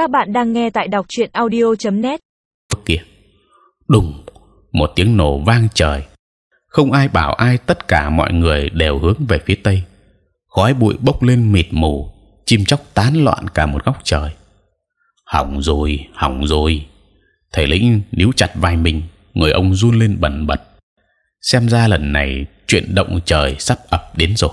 Các bạn đang nghe tại đọc truyện audio.net. Kìa, đùng, một tiếng nổ vang trời. Không ai bảo ai, tất cả mọi người đều hướng về phía tây. Khói bụi bốc lên mịt mù, chim chóc tán loạn cả một góc trời. Hỏng rồi, hỏng rồi. Thầy lĩnh níu chặt vai mình, người ông run lên bần bật. Xem ra lần này chuyện động trời sắp ập đến rồi.